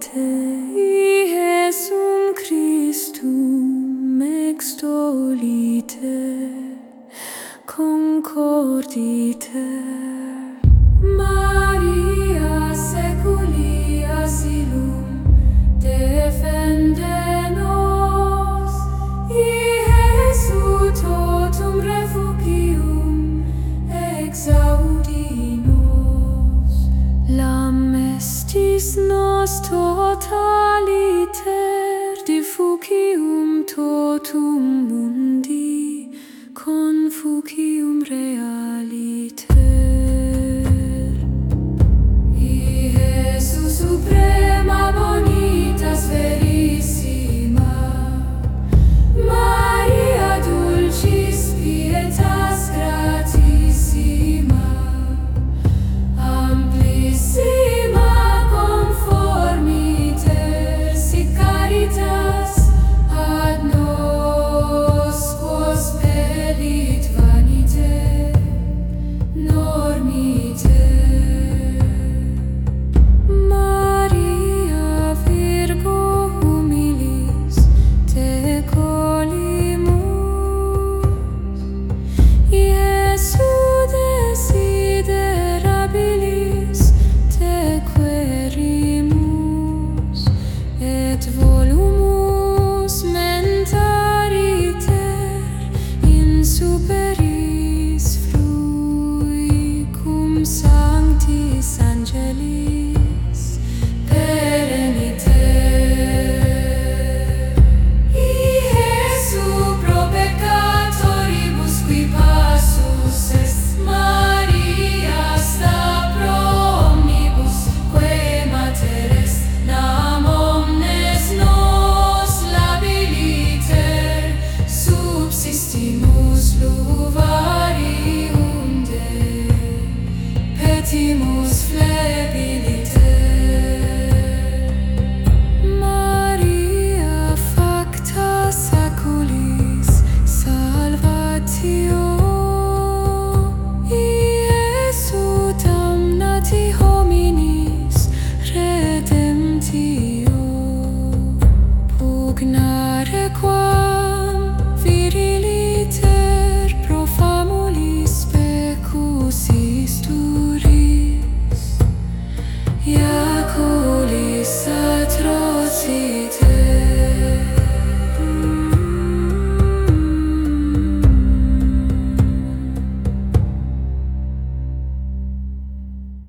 te Iesum Christum extolite concordite. Maria saeculia silum defende nos Iesu totum refugium exaudi To mon volume. quoi.